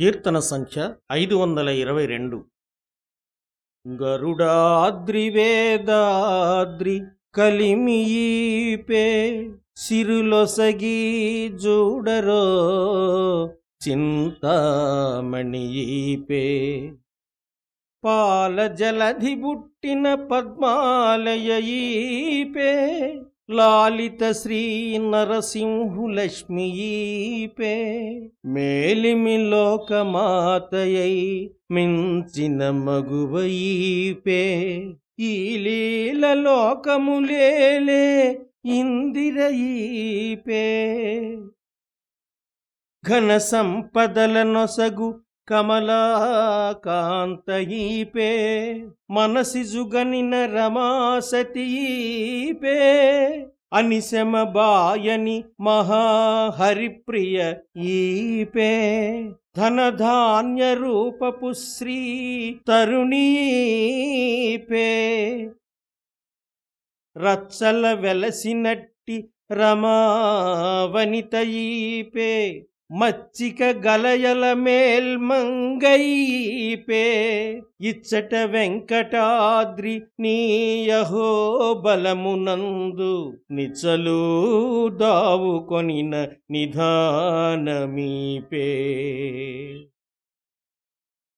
కీర్తన సంఖ్య ఐదు వందల ఇరవై రెండు. గరుడాద్రివేదాద్రి కలిమియీపే సిరులొసగి జూడరో చింతామణియీపే. పాల జలధి బుట్టిన పద్మాలయీపే లాలిత శ్రీ నరసింహులక్ష్మీపే మేలిమి లోకమాతయై మించిన మగువయీపే. ఈ లీల లోకములేలే ఇందిరయీపే. ఘన సంపదల నొసగు కమలాకాంతయీపే మనసి జుగనిన రమాసతీపే అనిశమ బాయని మహాహరిప్రియ ఈపే ధనధాన్య రూపపు శ్రీ తరుణీపే. రచ్చల వెలసినట్టి రమావనితయీపే మచ్చిక గలయల మేల్మంగైపే ఇచ్చట వెంకటాద్రి నీయహో బలమునందు నిచ్చలు దావు కొనిన నిధానమీపే.